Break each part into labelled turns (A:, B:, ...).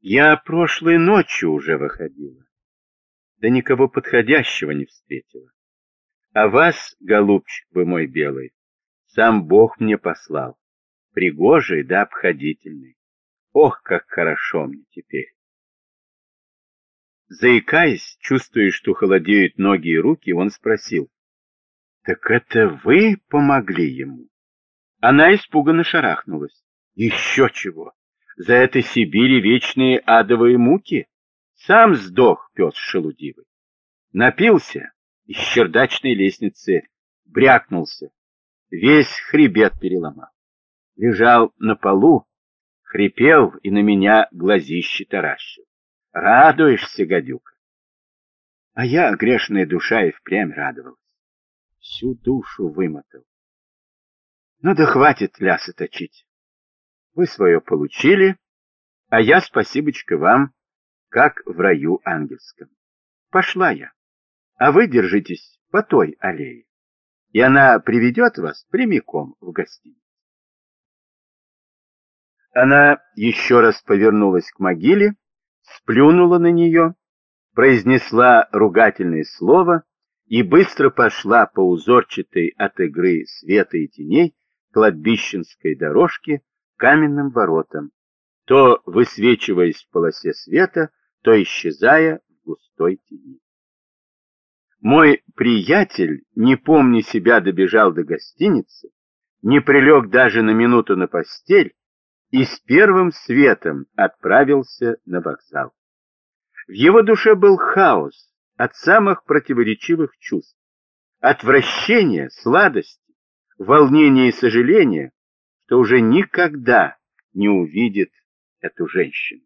A: Я прошлой ночью уже выходила, да никого подходящего не встретила. А вас, голубчик вы мой белый, сам Бог мне послал, пригожий да обходительный. Ох, как хорошо мне теперь. Заикаясь, чувствуя, что холодеют ноги и руки, он спросил, «Так это вы помогли ему?» Она испуганно шарахнулась. «Еще чего! За это Сибири вечные адовые муки? Сам сдох, пес шелудивый. Напился и с чердачной лестницы брякнулся, весь хребет переломал. Лежал на полу, хрипел и на меня глазище таращил. Радуешься, гадюка? А я, грешная душа, и впрямь радовалась. Всю душу вымотал. Ну да хватит лясы точить. Вы свое получили, а я, спасибочка, вам, как в раю ангельском. Пошла я, а вы держитесь по той аллее, и она приведет вас прямиком в гостиницу. Она еще раз повернулась к могиле, сплюнула на нее, произнесла ругательное слово и быстро пошла по узорчатой от игры света и теней кладбищенской дорожке каменным воротам, то высвечиваясь в полосе света, то исчезая в густой тени. Мой приятель, не помня себя, добежал до гостиницы, не прилег даже на минуту на постель, и с первым светом отправился на вокзал. В его душе был хаос от самых противоречивых чувств. Отвращение, сладости, волнение и сожаление, что уже никогда не увидит эту женщину.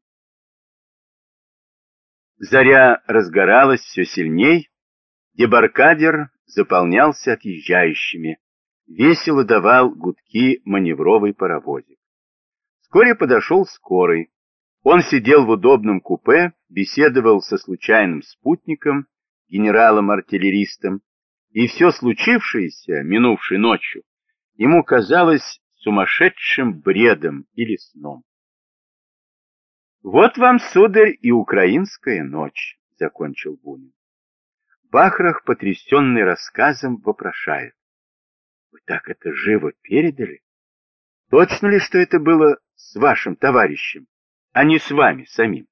A: Заря разгоралась все сильней, дебаркадер заполнялся отъезжающими, весело давал гудки маневровый паровозик. Вскоре подошел скорый. Он сидел в удобном купе, беседовал со случайным спутником, генералом-артиллеристом, и все случившееся, минувшей ночью, ему казалось сумасшедшим бредом или сном. «Вот вам, сударь, и украинская ночь», — закончил Бунин. Бахрах, потрясенный рассказом, вопрошает. «Вы так это живо передали? Точно ли, что это было с вашим товарищем, а не с вами самим.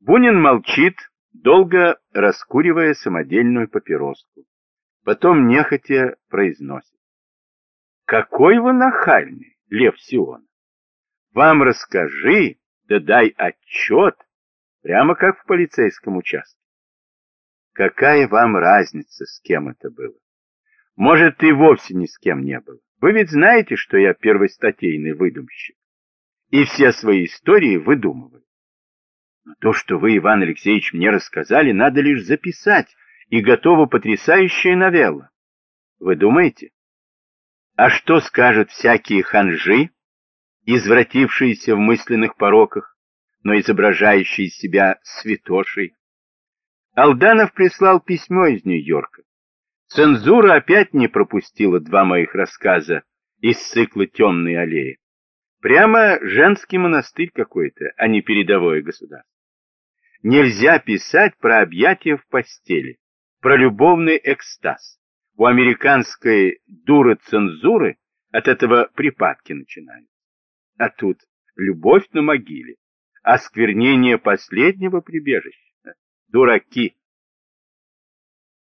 A: Бунин молчит, долго раскуривая самодельную папироску. Потом нехотя произносит. Какой вы нахальный, Лев Сион! Вам расскажи, да дай отчет, прямо как в полицейском участке. Какая вам разница, с кем это было? Может, и вовсе ни с кем не было. Вы ведь знаете, что я первостатейный выдумщик. И все свои истории выдумываю. Но то, что вы, Иван Алексеевич, мне рассказали, надо лишь записать, и готова потрясающая новелла. Вы думаете? А что скажут всякие ханжи, извратившиеся в мысленных пороках, но изображающие себя святошей? Алданов прислал письмо из Нью-Йорка. Цензура опять не пропустила два моих рассказа из цикла «Темные аллеи». Прямо женский монастырь какой-то, а не передовое государство. Нельзя писать про объятия в постели, про любовный экстаз. У американской дуры цензуры от этого припадки начинаются. А тут любовь на могиле, осквернение последнего прибежища. Дураки!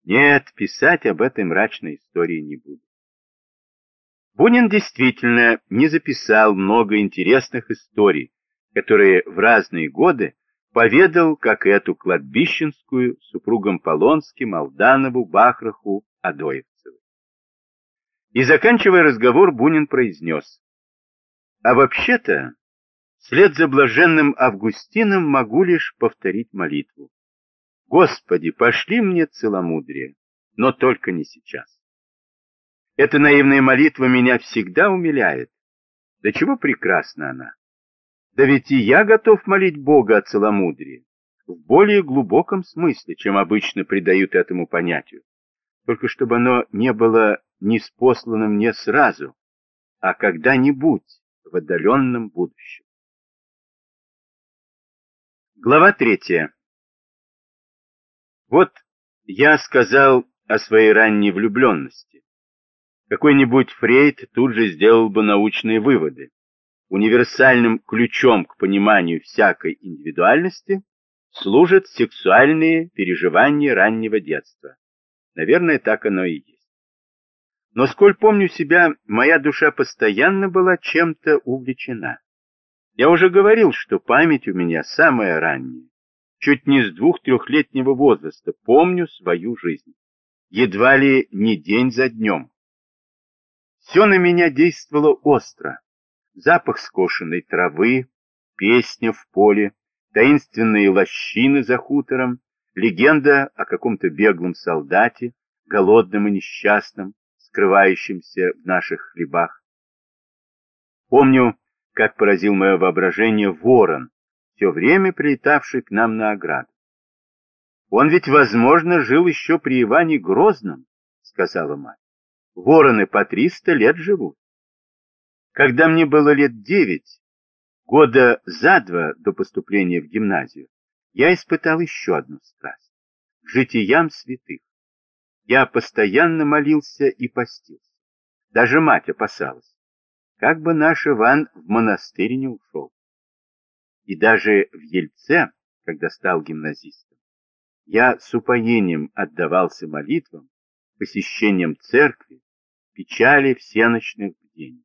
A: Нет, писать об этой мрачной истории не буду. Бунин действительно не записал много интересных историй, которые в разные годы поведал, как эту кладбищенскую, супругам Полонским, Алданову, Бахраху, Адоевцеву. И заканчивая разговор, Бунин произнес, «А вообще-то, вслед за блаженным Августином могу лишь повторить молитву. Господи, пошли мне целомудрие, но только не сейчас. Эта наивная молитва меня всегда умиляет. Да чего прекрасна она! Да ведь и я готов молить Бога о целомудрии, в более глубоком смысле, чем обычно придают этому понятию, только чтобы оно не было неспослано мне сразу, а когда-нибудь в отдаленном будущем. Глава третья. Вот я сказал о своей ранней влюбленности. Какой-нибудь Фрейд тут же сделал бы научные выводы. Универсальным ключом к пониманию всякой индивидуальности служат сексуальные переживания раннего детства. Наверное, так оно и есть. Но сколь помню себя, моя душа постоянно была чем-то увлечена. Я уже говорил, что память у меня самая ранняя. Чуть не с двух-трехлетнего возраста помню свою жизнь. Едва ли не день за днем. Все на меня действовало остро. Запах скошенной травы, песня в поле, таинственные лощины за хутором, легенда о каком-то беглом солдате, голодном и несчастном, скрывающемся в наших хлебах. Помню, как поразил мое воображение ворон, все время прилетавший к нам на ограду. Он ведь, возможно, жил еще при Иване Грозном, сказала мать. Вороны по триста лет живут. Когда мне было лет девять, года за два до поступления в гимназию, я испытал еще одну страсть — житиям святых. Я постоянно молился и постился. Даже мать опасалась как бы наш Иван в монастырь не ушел. И даже в Ельце, когда стал гимназистом, я с упоением отдавался молитвам, посещением церкви, печали всеночных бдений.